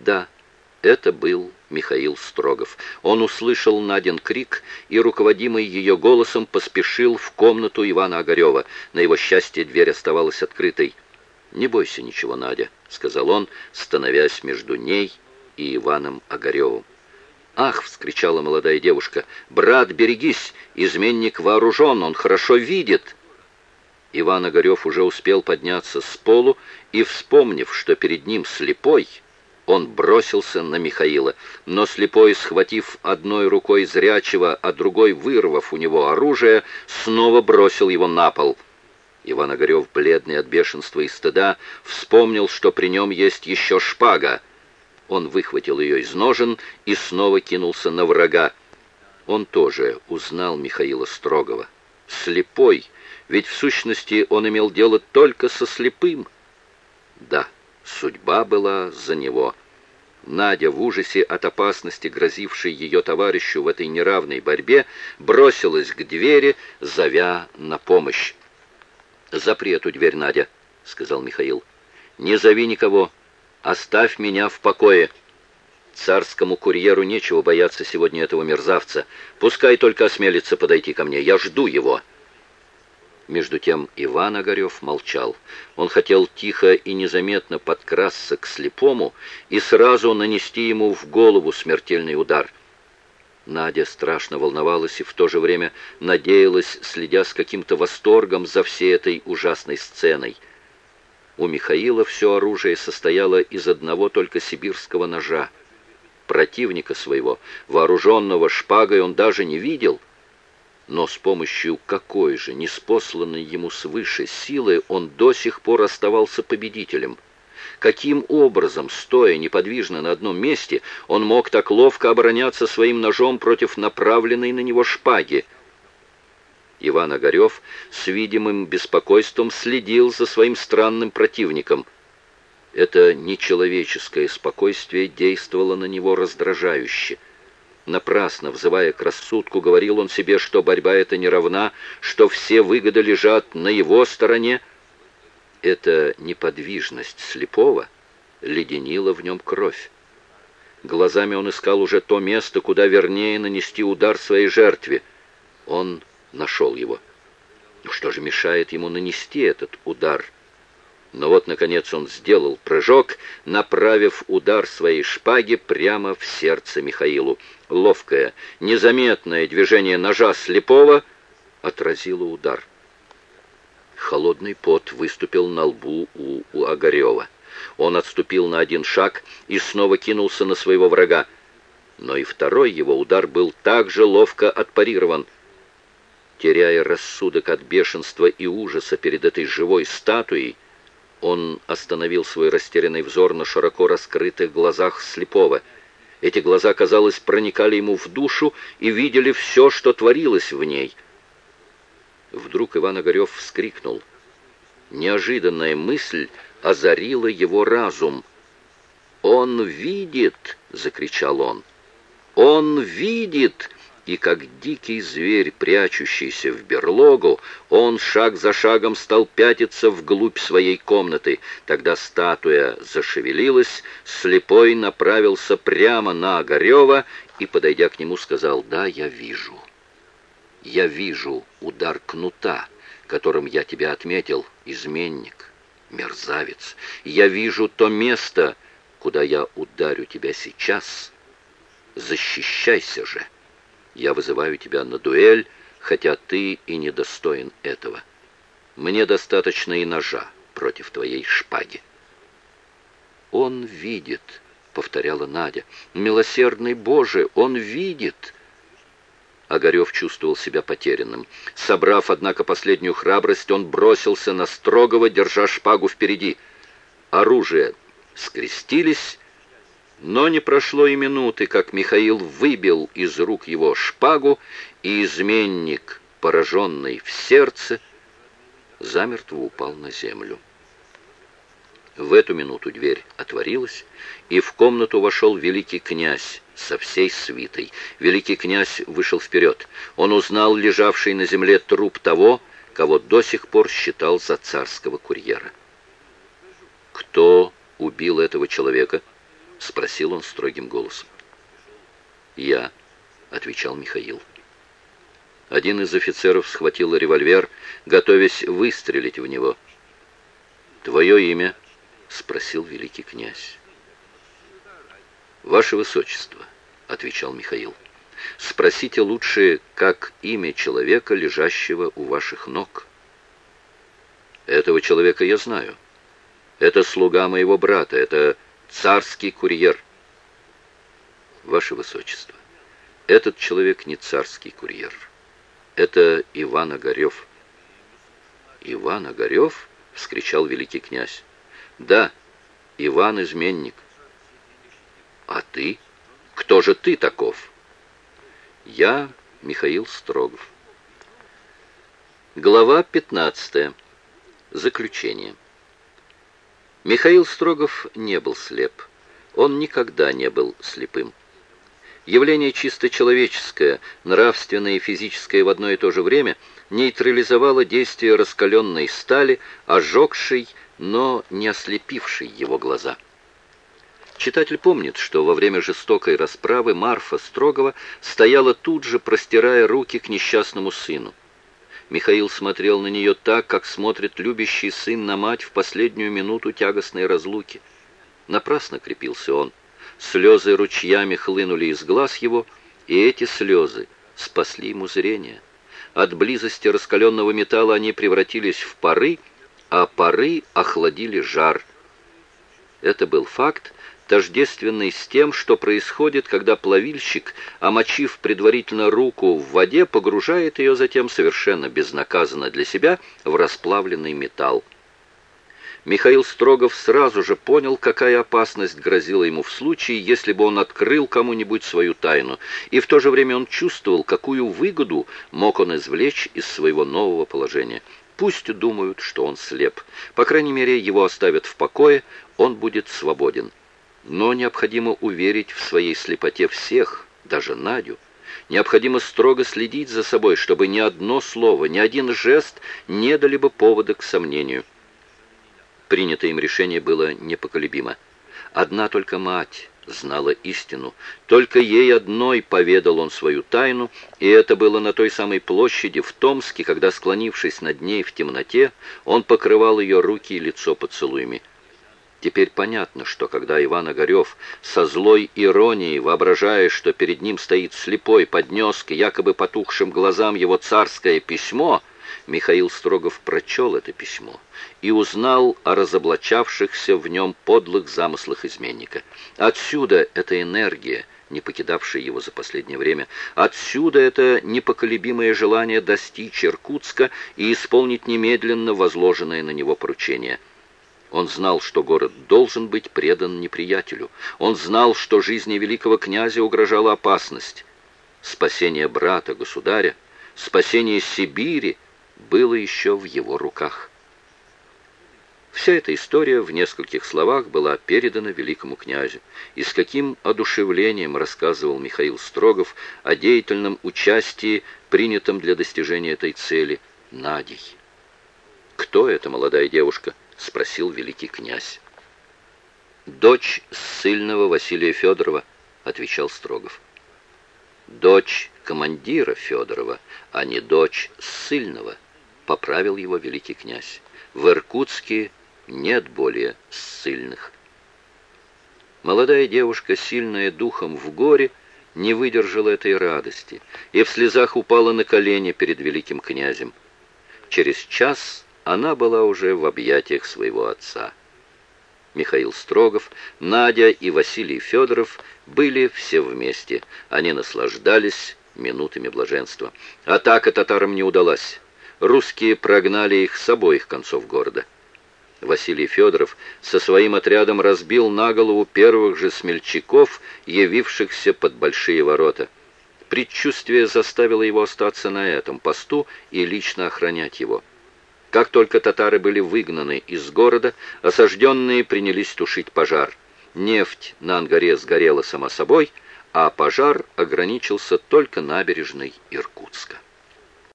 Да, это был Михаил Строгов. Он услышал Надин крик и, руководимый ее голосом, поспешил в комнату Ивана Огарева. На его счастье дверь оставалась открытой. «Не бойся ничего, Надя», — сказал он, становясь между ней и Иваном Огаревым. «Ах!» — вскричала молодая девушка. «Брат, берегись! Изменник вооружен, он хорошо видит!» Иван Огарев уже успел подняться с полу и, вспомнив, что перед ним слепой, он бросился на Михаила, но слепой, схватив одной рукой зрячего, а другой, вырвав у него оружие, снова бросил его на пол. Иван Огарев, бледный от бешенства и стыда, вспомнил, что при нем есть еще шпага. Он выхватил ее из ножен и снова кинулся на врага. Он тоже узнал Михаила Строгова. Слепой, ведь в сущности он имел дело только со слепым. Да, судьба была за него. Надя в ужасе от опасности, грозившей ее товарищу в этой неравной борьбе, бросилась к двери, зовя на помощь. «Запри эту дверь, Надя», — сказал Михаил. «Не зови никого. Оставь меня в покое. Царскому курьеру нечего бояться сегодня этого мерзавца. Пускай только осмелится подойти ко мне. Я жду его». Между тем Иван Огарев молчал. Он хотел тихо и незаметно подкрасться к слепому и сразу нанести ему в голову смертельный удар. Надя страшно волновалась и в то же время надеялась, следя с каким-то восторгом за всей этой ужасной сценой. У Михаила все оружие состояло из одного только сибирского ножа. Противника своего, вооруженного шпагой, он даже не видел — но с помощью какой же, неспосланной ему свыше силы, он до сих пор оставался победителем. Каким образом, стоя неподвижно на одном месте, он мог так ловко обороняться своим ножом против направленной на него шпаги? Иван Огарев с видимым беспокойством следил за своим странным противником. Это нечеловеческое спокойствие действовало на него раздражающе. Напрасно, взывая к рассудку, говорил он себе, что борьба эта не равна, что все выгоды лежат на его стороне. Эта неподвижность слепого леденила в нем кровь. Глазами он искал уже то место, куда вернее нанести удар своей жертве. Он нашел его. Что же мешает ему нанести этот удар? Но вот, наконец, он сделал прыжок, направив удар своей шпаги прямо в сердце Михаилу. Ловкое, незаметное движение ножа слепого отразило удар. Холодный пот выступил на лбу у, у Огарева. Он отступил на один шаг и снова кинулся на своего врага. Но и второй его удар был также ловко отпарирован. Теряя рассудок от бешенства и ужаса перед этой живой статуей, он остановил свой растерянный взор на широко раскрытых глазах слепого. Эти глаза, казалось, проникали ему в душу и видели все, что творилось в ней. Вдруг Иван Огарев вскрикнул. Неожиданная мысль озарила его разум. «Он видит!» — закричал он. «Он видит!» И как дикий зверь, прячущийся в берлогу, он шаг за шагом стал пятиться вглубь своей комнаты. Тогда статуя зашевелилась, слепой направился прямо на Огарева и, подойдя к нему, сказал, «Да, я вижу. Я вижу удар кнута, которым я тебя отметил, изменник, мерзавец. Я вижу то место, куда я ударю тебя сейчас. Защищайся же!» Я вызываю тебя на дуэль, хотя ты и недостоин этого. Мне достаточно и ножа против твоей шпаги. Он видит, повторяла Надя. Милосердный Боже, он видит. Огарев чувствовал себя потерянным. Собрав, однако, последнюю храбрость, он бросился на строгого, держа шпагу впереди. Оружие скрестились, но не прошло и минуты, как Михаил выбил из рук его шпагу, и изменник, пораженный в сердце, замертво упал на землю. В эту минуту дверь отворилась, и в комнату вошел великий князь со всей свитой. Великий князь вышел вперед. Он узнал лежавший на земле труп того, кого до сих пор считал за царского курьера. Кто убил этого человека? Спросил он строгим голосом. «Я», — отвечал Михаил. Один из офицеров схватил револьвер, готовясь выстрелить в него. «Твое имя?» — спросил великий князь. «Ваше Высочество», — отвечал Михаил, — «спросите лучше, как имя человека, лежащего у ваших ног». «Этого человека я знаю. Это слуга моего брата, это царский курьер». «Ваше Высочество, этот человек не царский курьер. Это Иван Огарев». «Иван Огарев?» — вскричал великий князь. «Да, Иван-изменник». «А ты? Кто же ты таков?» «Я Михаил Строгов». Глава 15. Заключение. Михаил Строгов не был слеп. Он никогда не был слепым. Явление чисто человеческое, нравственное и физическое в одно и то же время нейтрализовало действие раскаленной стали, ожегшей, но не ослепившей его глаза. Читатель помнит, что во время жестокой расправы Марфа Строгова стояла тут же, простирая руки к несчастному сыну. Михаил смотрел на нее так, как смотрит любящий сын на мать в последнюю минуту тягостной разлуки. Напрасно крепился он. Слезы ручьями хлынули из глаз его, и эти слезы спасли ему зрение. От близости раскаленного металла они превратились в пары, а пары охладили жар. Это был факт, тождественный с тем, что происходит, когда плавильщик, омочив предварительно руку в воде, погружает ее затем совершенно безнаказанно для себя в расплавленный металл. Михаил Строгов сразу же понял, какая опасность грозила ему в случае, если бы он открыл кому-нибудь свою тайну, и в то же время он чувствовал, какую выгоду мог он извлечь из своего нового положения. Пусть думают, что он слеп. По крайней мере, его оставят в покое, он будет свободен. Но необходимо уверить в своей слепоте всех, даже Надю. Необходимо строго следить за собой, чтобы ни одно слово, ни один жест не дали бы повода к сомнению. Принятое им решение было непоколебимо. Одна только мать знала истину. Только ей одной поведал он свою тайну, и это было на той самой площади в Томске, когда, склонившись над ней в темноте, он покрывал ее руки и лицо поцелуями. Теперь понятно, что когда Иван Огарев со злой иронией, воображая, что перед ним стоит слепой, поднес к якобы потухшим глазам его царское письмо, Михаил Строгов прочел это письмо и узнал о разоблачавшихся в нем подлых замыслах изменника. Отсюда эта энергия, не покидавшая его за последнее время, отсюда это непоколебимое желание достичь Иркутска и исполнить немедленно возложенное на него поручение – он знал, что город должен быть предан неприятелю. Он знал, что жизни великого князя угрожала опасность. Спасение брата, государя, спасение Сибири было еще в его руках. Вся эта история в нескольких словах была передана великому князю, и с каким одушевлением рассказывал Михаил Строгов о деятельном участии, принятом для достижения этой цели, Надей. Кто эта молодая девушка? — спросил великий князь. «Дочь ссыльного Василия Федорова», — отвечал Строгов. «Дочь командира Федорова, а не дочь ссыльного», — поправил его великий князь. «В Иркутске нет более ссыльных». Молодая девушка, сильная духом в горе, не выдержала этой радости и в слезах упала на колени перед великим князем. Через час она была уже в объятиях своего отца. Михаил Строгов, Надя и Василий Федоров были все вместе. Они наслаждались минутами блаженства. Атака татарам не удалась. Русские прогнали их с обоих концов города. Василий Федоров со своим отрядом разбил на голову первых же смельчаков, явившихся под большие ворота. Предчувствие заставило его остаться на этом посту и лично охранять его. Как только татары были выгнаны из города, осажденные принялись тушить пожар. Нефть на Ангаре сгорела сама собой, а пожар ограничился только набережной Иркутска.